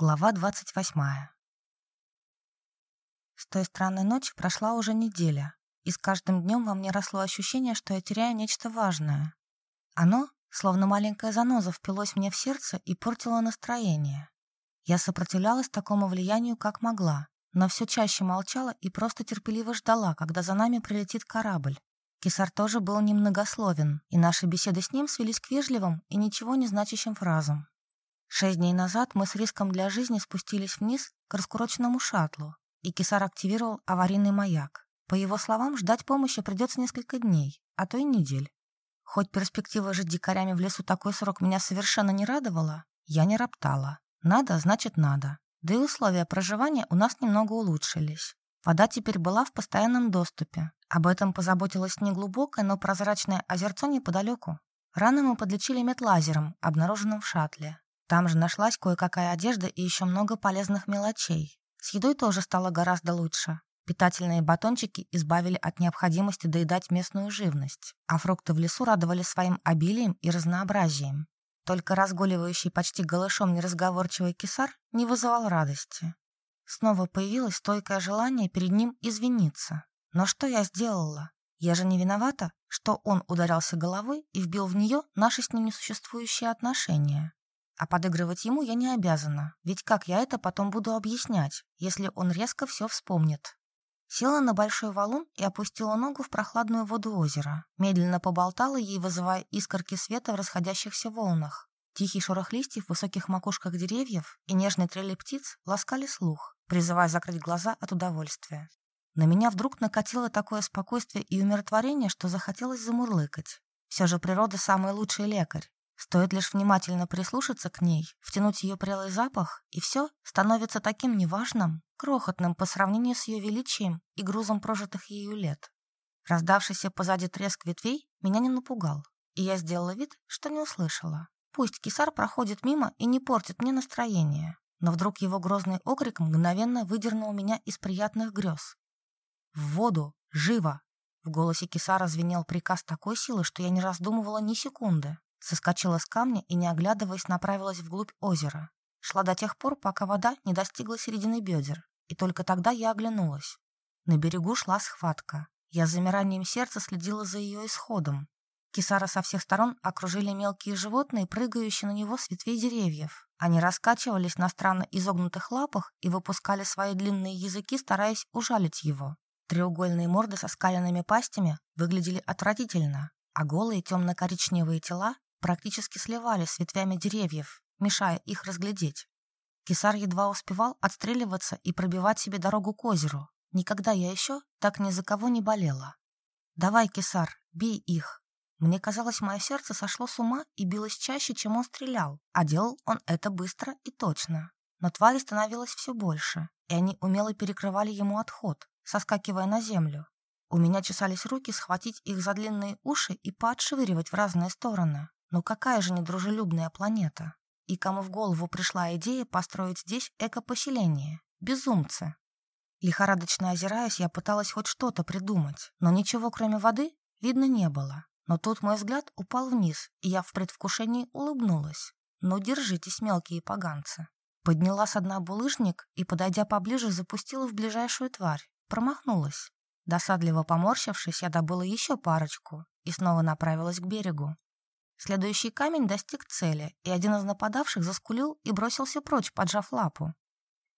Глава двадцать восьмая. С той странной ночи прошла уже неделя, и с каждым днем во мне росло ощущение, что я теряю нечто важное. Оно, словно маленькая заноза, впилось мне в сердце и портило настроение. Я сопротивлялась такому влиянию, как могла, но все чаще молчала и просто терпеливо ждала, когда за нами прилетит корабль. Кисар тоже был немногословен, и наши беседы с ним свелись к вежливым и ничего не значащим фразам. Шесть дней назад мы с риском для жизни спустились вниз к раскуроченному шаттлу, и Кисар активировал аварийный маяк. По его словам, ждать помощи придется несколько дней, а то и недель. Хоть перспектива жить дикарями в лесу такой срок меня совершенно не радовала, я не роптала. Надо, значит надо. Да и условия проживания у нас немного улучшились. Вода теперь была в постоянном доступе. Об этом позаботилось неглубокое, но прозрачное озерцо неподалеку. Раны мы подлечили медлазером, обнаруженным в шаттле. Там же нашлась кое-какая одежда и еще много полезных мелочей. С едой тоже стало гораздо лучше. Питательные батончики избавили от необходимости доедать местную живность, а фрукты в лесу радовали своим обилием и разнообразием. Только разгуливающий почти голышом неразговорчивый кисар не вызывал радости. Снова появилось стойкое желание перед ним извиниться. Но что я сделала? Я же не виновата, что он ударялся головой и вбил в нее наши с ним несуществующие отношения. А подыгрывать ему я не обязана, ведь как я это потом буду объяснять, если он резко все вспомнит? Села на большой валун и опустила ногу в прохладную воду озера. Медленно поболтала ей, вызывая искорки света в расходящихся волнах. Тихий шорох листьев в высоких макушках деревьев и нежные трели птиц ласкали слух, призывая закрыть глаза от удовольствия. На меня вдруг накатило такое спокойствие и умиротворение, что захотелось замурлыкать. Все же природа самый лучший лекарь. Стоит лишь внимательно прислушаться к ней, втянуть ее прелый запах, и все становится таким неважным, крохотным по сравнению с ее величием и грузом прожитых ею лет. Раздавшийся позади треск ветвей меня не напугал, и я сделала вид, что не услышала. Пусть кисар проходит мимо и не портит мне настроение, но вдруг его грозный окрик мгновенно выдернул меня из приятных грез. «В воду! Живо!» В голосе кисара звенел приказ такой силы, что я не раздумывала ни секунды. Соскочила с камня и, не оглядываясь, направилась вглубь озера. Шла до тех пор, пока вода не достигла середины бедер, и только тогда я оглянулась. На берегу шла схватка. Я с замиранием сердца следила за ее исходом. Кисара со всех сторон окружили мелкие животные, прыгающие на него с ветвей деревьев. Они раскачивались на странно изогнутых лапах и выпускали свои длинные языки, стараясь ужалить его. Треугольные морды со скаленными пастями выглядели отвратительно, а голые темно-коричневые тела практически сливались с ветвями деревьев, мешая их разглядеть. Кисар едва успевал отстреливаться и пробивать себе дорогу к озеру. Никогда я еще так ни за кого не болела. «Давай, Кисар, бей их!» Мне казалось, мое сердце сошло с ума и билось чаще, чем он стрелял, а делал он это быстро и точно. Но твари становилось все больше, и они умело перекрывали ему отход, соскакивая на землю. У меня чесались руки схватить их за длинные уши и поотшвыривать в разные стороны. Но какая же недружелюбная планета? И кому в голову пришла идея построить здесь экопоселение? Безумцы. Лихорадочно озираясь, я пыталась хоть что-то придумать, но ничего кроме воды видно не было. Но тут мой взгляд упал вниз, и я в предвкушении улыбнулась. «Ну, держитесь, мелкие поганцы». Подняла с дна булыжник и, подойдя поближе, запустила в ближайшую тварь. Промахнулась. Досадливо поморщившись, я добыла еще парочку и снова направилась к берегу. Следующий камень достиг цели, и один из нападавших заскулил и бросился прочь, поджав лапу.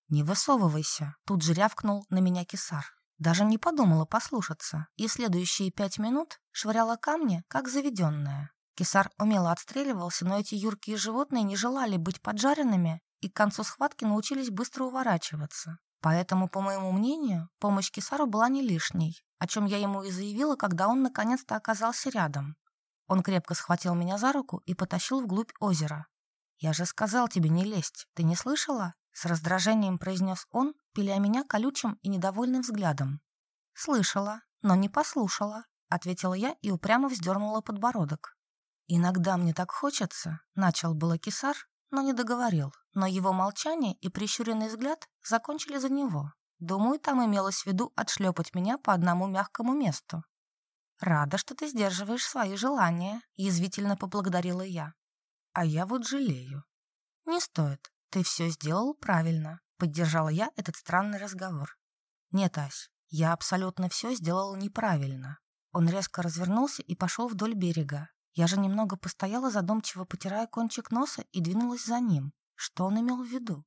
«Не высовывайся!» — тут же рявкнул на меня кисар. Даже не подумала послушаться, и следующие пять минут швыряла камни, как заведенная. Кисар умело отстреливался, но эти юркие животные не желали быть поджаренными и к концу схватки научились быстро уворачиваться. Поэтому, по моему мнению, помощь Кисару была не лишней, о чем я ему и заявила, когда он наконец-то оказался рядом. Он крепко схватил меня за руку и потащил вглубь озера. «Я же сказал тебе не лезть, ты не слышала?» С раздражением произнес он, пиля меня колючим и недовольным взглядом. «Слышала, но не послушала», — ответила я и упрямо вздернула подбородок. «Иногда мне так хочется», — начал было кисар, но не договорил, но его молчание и прищуренный взгляд закончили за него. Думаю, там имелось в виду отшлепать меня по одному мягкому месту. «Рада, что ты сдерживаешь свои желания», — язвительно поблагодарила я. «А я вот жалею». «Не стоит. Ты все сделал правильно, поддержала я этот странный разговор. Нет, Ась, я абсолютно все сделала неправильно. Он резко развернулся и пошел вдоль берега. Я же немного постояла, задумчиво потирая кончик носа, и двинулась за ним. Что он имел в виду?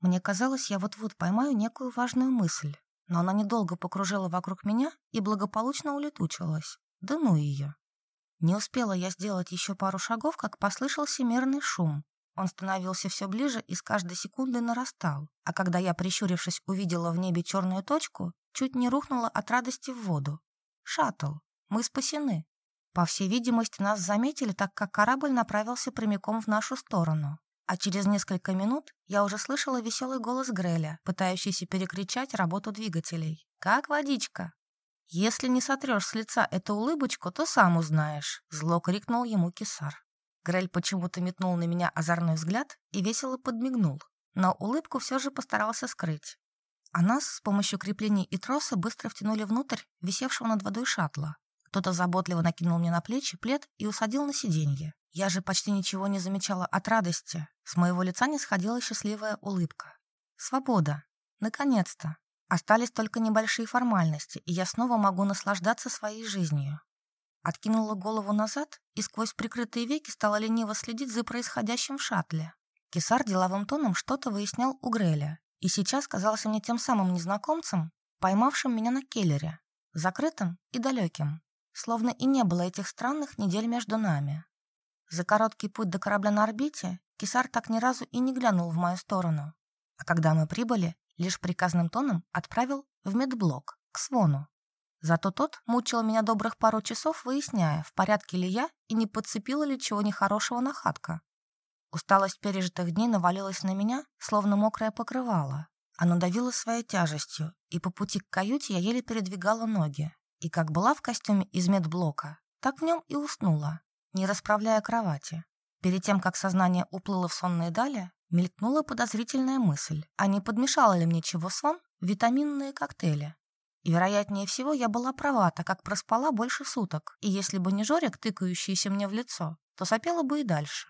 Мне казалось, я вот-вот поймаю некую важную мысль, но она недолго покружила вокруг меня и благополучно улетучилась. Да ну ее. Не успела я сделать еще пару шагов, как послышался мерный шум. Он становился все ближе и с каждой секундой нарастал, а когда я, прищурившись, увидела в небе черную точку, чуть не рухнула от радости в воду. «Шаттл! Мы спасены!» По всей видимости, нас заметили, так как корабль направился прямиком в нашу сторону. А через несколько минут я уже слышала веселый голос Греля, пытающийся перекричать работу двигателей. «Как водичка?» «Если не сотрешь с лица эту улыбочку, то сам узнаешь», — зло крикнул ему кисар. Грель почему-то метнул на меня озорной взгляд и весело подмигнул, но улыбку все же постарался скрыть. А нас с помощью креплений и троса быстро втянули внутрь висевшего над водой шаттла. Кто-то заботливо накинул мне на плечи плед и усадил на сиденье. Я же почти ничего не замечала от радости. С моего лица не сходила счастливая улыбка. Свобода. Наконец-то. Остались только небольшие формальности, и я снова могу наслаждаться своей жизнью. Откинула голову назад и сквозь прикрытые веки стала лениво следить за происходящим в шаттле. Кисар деловым тоном что-то выяснял у Греля, и сейчас казался мне тем самым незнакомцем, поймавшим меня на келлере, закрытым и далеким, словно и не было этих странных недель между нами. За короткий путь до корабля на орбите Кисар так ни разу и не глянул в мою сторону. А когда мы прибыли, лишь приказным тоном отправил в медблок, к Свону. Зато тот мучил меня добрых пару часов, выясняя, в порядке ли я и не подцепила ли чего нехорошего на хатка. Усталость пережитых дней навалилась на меня, словно мокрая покрывало. Оно давило своей тяжестью, и по пути к каюте я еле передвигала ноги. И как была в костюме из медблока, так в нем и уснула, не расправляя кровати. Перед тем, как сознание уплыло в сонные дали, мелькнула подозрительная мысль, а не подмешала ли мне чего сон витаминные коктейли. И, вероятнее всего, я была права, так как проспала больше суток, и если бы не Жорик, тыкающийся мне в лицо, то сопела бы и дальше.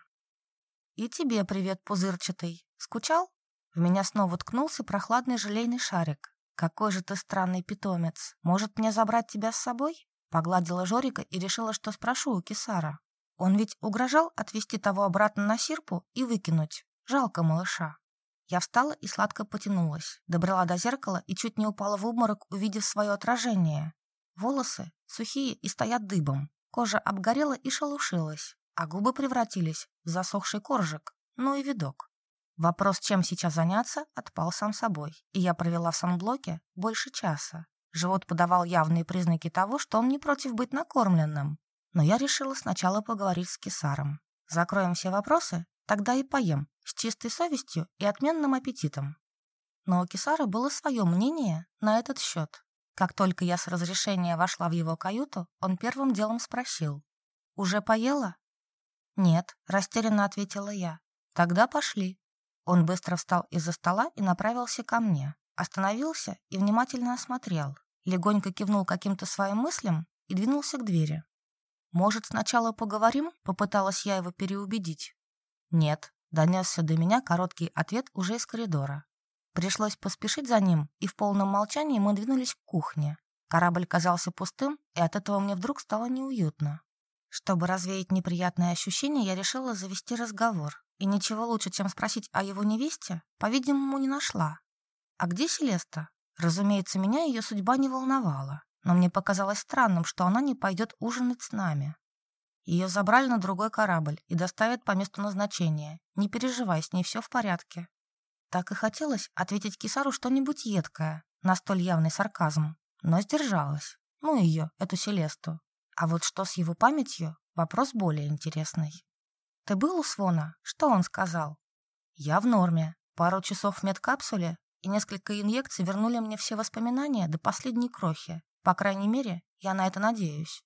«И тебе привет, пузырчатый. Скучал?» В меня снова ткнулся прохладный желейный шарик. «Какой же ты странный питомец. Может, мне забрать тебя с собой?» Погладила Жорика и решила, что спрошу у Кисара. Он ведь угрожал отвезти того обратно на Сирпу и выкинуть. Жалко малыша. Я встала и сладко потянулась, добрала до зеркала и чуть не упала в обморок, увидев свое отражение. Волосы сухие и стоят дыбом. Кожа обгорела и шелушилась, а губы превратились в засохший коржик, ну и видок. Вопрос, чем сейчас заняться, отпал сам собой, и я провела в санблоке больше часа. Живот подавал явные признаки того, что он не против быть накормленным. Но я решила сначала поговорить с Кесаром. Закроем все вопросы, тогда и поем, с чистой совестью и отменным аппетитом. Но у Кесара было свое мнение на этот счет. Как только я с разрешения вошла в его каюту, он первым делом спросил. «Уже поела?» «Нет», — растерянно ответила я. «Тогда пошли». Он быстро встал из-за стола и направился ко мне. Остановился и внимательно осмотрел. Легонько кивнул каким-то своим мыслям и двинулся к двери. «Может, сначала поговорим?» — попыталась я его переубедить. «Нет», — донесся до меня короткий ответ уже из коридора. Пришлось поспешить за ним, и в полном молчании мы двинулись к кухне. Корабль казался пустым, и от этого мне вдруг стало неуютно. Чтобы развеять неприятные ощущения, я решила завести разговор. И ничего лучше, чем спросить о его невесте, по-видимому, не нашла. А где Селеста? Разумеется, меня ее судьба не волновала но мне показалось странным, что она не пойдет ужинать с нами. Ее забрали на другой корабль и доставят по месту назначения. Не переживай, с ней все в порядке. Так и хотелось ответить Кисару что-нибудь едкое, на столь явный сарказм, но сдержалась. Ну ее, эту Селесту. А вот что с его памятью, вопрос более интересный. «Ты был у Свона? Что он сказал?» «Я в норме. Пару часов в медкапсуле и несколько инъекций вернули мне все воспоминания до последней крохи. По крайней мере, я на это надеюсь.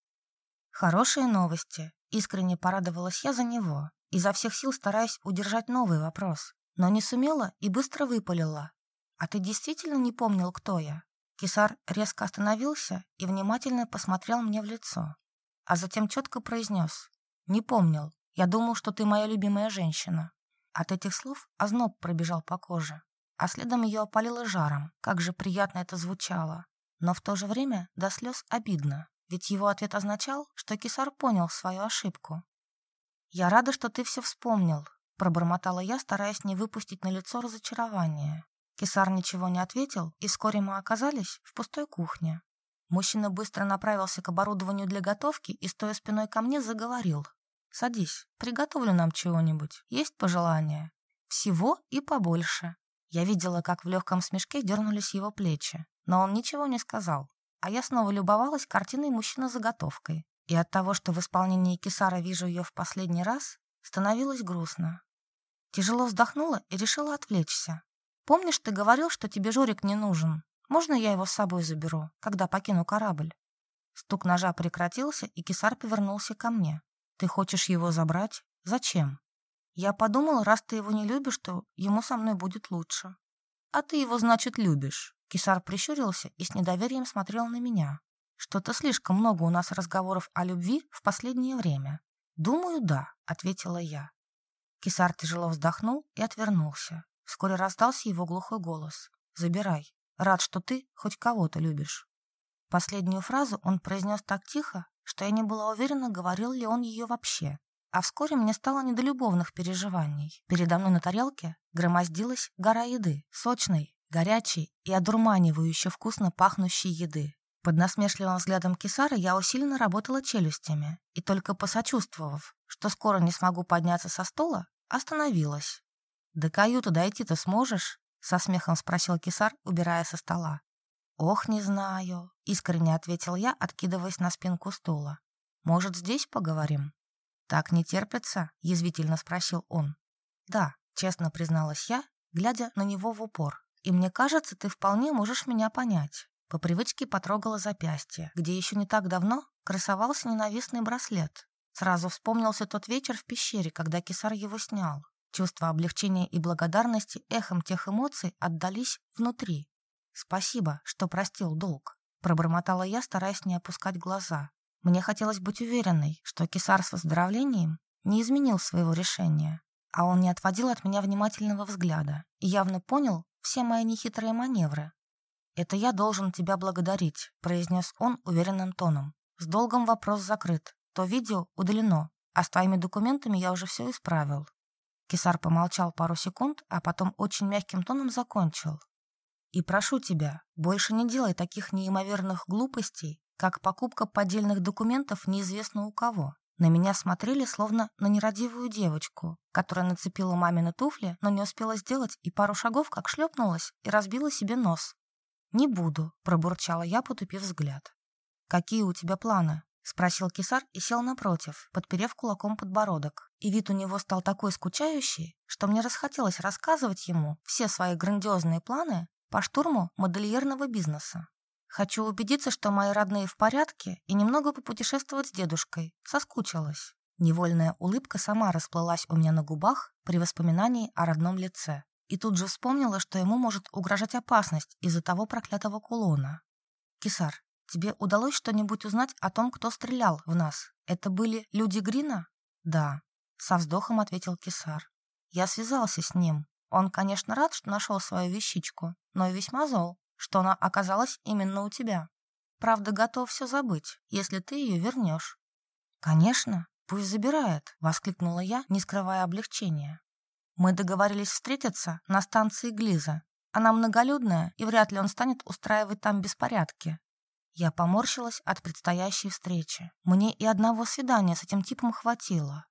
Хорошие новости. Искренне порадовалась я за него, изо всех сил стараясь удержать новый вопрос, но не сумела и быстро выпалила. «А ты действительно не помнил, кто я?» Кисар резко остановился и внимательно посмотрел мне в лицо, а затем четко произнес. «Не помнил. Я думал, что ты моя любимая женщина». От этих слов озноб пробежал по коже, а следом ее опалило жаром. Как же приятно это звучало. Но в то же время до слез обидно, ведь его ответ означал, что Кисар понял свою ошибку. «Я рада, что ты все вспомнил», — пробормотала я, стараясь не выпустить на лицо разочарование. Кисар ничего не ответил, и вскоре мы оказались в пустой кухне. Мужчина быстро направился к оборудованию для готовки и, стоя спиной ко мне, заговорил. «Садись, приготовлю нам чего-нибудь. Есть пожелания?» «Всего и побольше». Я видела, как в легком смешке дернулись его плечи, но он ничего не сказал. А я снова любовалась картиной мужчины заготовкой. И от того, что в исполнении Кисара вижу ее в последний раз, становилось грустно. Тяжело вздохнула и решила отвлечься. Помнишь, ты говорил, что тебе Жорик не нужен? Можно я его с собой заберу, когда покину корабль?» Стук ножа прекратился, и кисар повернулся ко мне. «Ты хочешь его забрать? Зачем?» Я подумал, раз ты его не любишь, то ему со мной будет лучше. «А ты его, значит, любишь?» Кисар прищурился и с недоверием смотрел на меня. «Что-то слишком много у нас разговоров о любви в последнее время». «Думаю, да», — ответила я. Кисар тяжело вздохнул и отвернулся. Вскоре раздался его глухой голос. «Забирай. Рад, что ты хоть кого-то любишь». Последнюю фразу он произнес так тихо, что я не была уверена, говорил ли он ее вообще. А вскоре мне стало не до любовных переживаний. Передо мной на тарелке громоздилась гора еды, сочной, горячей и одурманивающе вкусно пахнущей еды. Под насмешливым взглядом Кисара я усиленно работала челюстями и только посочувствовав, что скоро не смогу подняться со стола, остановилась. «До каюты дойти-то сможешь?» — со смехом спросил Кисар, убирая со стола. «Ох, не знаю», — искренне ответил я, откидываясь на спинку стула. «Может, здесь поговорим?» «Так не терпится?» — язвительно спросил он. «Да», — честно призналась я, глядя на него в упор. «И мне кажется, ты вполне можешь меня понять». По привычке потрогала запястье, где еще не так давно красовался ненавистный браслет. Сразу вспомнился тот вечер в пещере, когда Кисар его снял. Чувство облегчения и благодарности эхом тех эмоций отдались внутри. «Спасибо, что простил долг», — пробормотала я, стараясь не опускать глаза. Мне хотелось быть уверенной, что Кисар с выздоровлением не изменил своего решения, а он не отводил от меня внимательного взгляда и явно понял все мои нехитрые маневры. «Это я должен тебя благодарить», — произнес он уверенным тоном. «С долгом вопрос закрыт. То видео удалено, а с твоими документами я уже все исправил. Кисар помолчал пару секунд, а потом очень мягким тоном закончил. «И прошу тебя, больше не делай таких неимоверных глупостей, как покупка поддельных документов неизвестно у кого. На меня смотрели словно на нерадивую девочку, которая нацепила мамины туфли, но не успела сделать и пару шагов, как шлепнулась и разбила себе нос. «Не буду», — пробурчала я, потупив взгляд. «Какие у тебя планы?» — спросил Кисар и сел напротив, подперев кулаком подбородок. И вид у него стал такой скучающий, что мне расхотелось рассказывать ему все свои грандиозные планы по штурму модельерного бизнеса. Хочу убедиться, что мои родные в порядке, и немного попутешествовать с дедушкой. Соскучилась. Невольная улыбка сама расплылась у меня на губах при воспоминании о родном лице. И тут же вспомнила, что ему может угрожать опасность из-за того проклятого кулона. «Кисар, Тебе удалось что-нибудь узнать о том, кто стрелял в нас? Это были люди Грина? Да, со вздохом ответил Кисар. Я связался с ним. Он, конечно, рад, что нашел свою вещичку, но и весьма зол, что она оказалась именно у тебя. Правда, готов все забыть, если ты ее вернешь. Конечно, пусть забирает, воскликнула я, не скрывая облегчения. Мы договорились встретиться на станции Глиза. Она многолюдная, и вряд ли он станет устраивать там беспорядки. Я поморщилась от предстоящей встречи. Мне и одного свидания с этим типом хватило.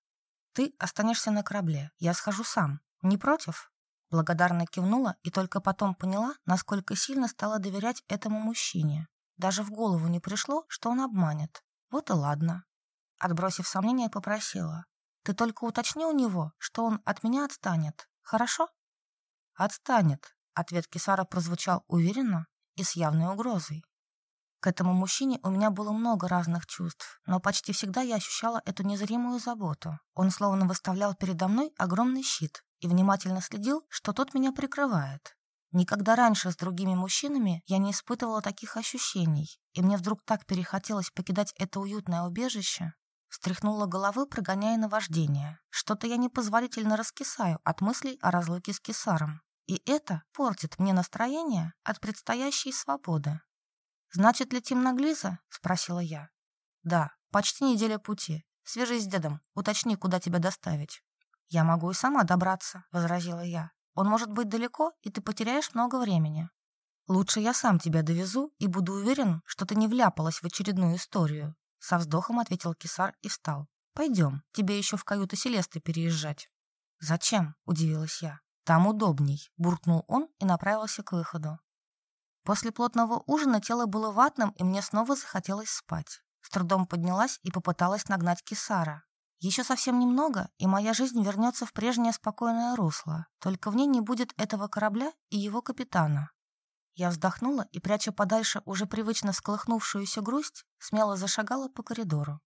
Ты останешься на корабле, я схожу сам. Не против? Благодарно кивнула и только потом поняла, насколько сильно стала доверять этому мужчине. Даже в голову не пришло, что он обманет. Вот и ладно. Отбросив сомнения, попросила. Ты только уточни у него, что он от меня отстанет. Хорошо? Отстанет. Ответ Кисара прозвучал уверенно и с явной угрозой. К этому мужчине у меня было много разных чувств, но почти всегда я ощущала эту незримую заботу. Он словно выставлял передо мной огромный щит и внимательно следил, что тот меня прикрывает. Никогда раньше с другими мужчинами я не испытывала таких ощущений, и мне вдруг так перехотелось покидать это уютное убежище. Стряхнула головы, прогоняя наваждение. Что-то я непозволительно раскисаю от мыслей о разлуке с Кесаром. И это портит мне настроение от предстоящей свободы. «Значит, летим на Глиза?» — спросила я. «Да, почти неделя пути. Свяжись с дедом, уточни, куда тебя доставить». «Я могу и сама добраться», — возразила я. «Он может быть далеко, и ты потеряешь много времени». «Лучше я сам тебя довезу и буду уверен, что ты не вляпалась в очередную историю», — со вздохом ответил Кисар и встал. «Пойдем, тебе еще в каюту Селесты переезжать». «Зачем?» — удивилась я. «Там удобней», — буркнул он и направился к выходу. После плотного ужина тело было ватным, и мне снова захотелось спать. С трудом поднялась и попыталась нагнать Кисара. Еще совсем немного, и моя жизнь вернется в прежнее спокойное русло, только в ней не будет этого корабля и его капитана. Я вздохнула и, пряча подальше уже привычно сколыхнувшуюся грусть, смело зашагала по коридору.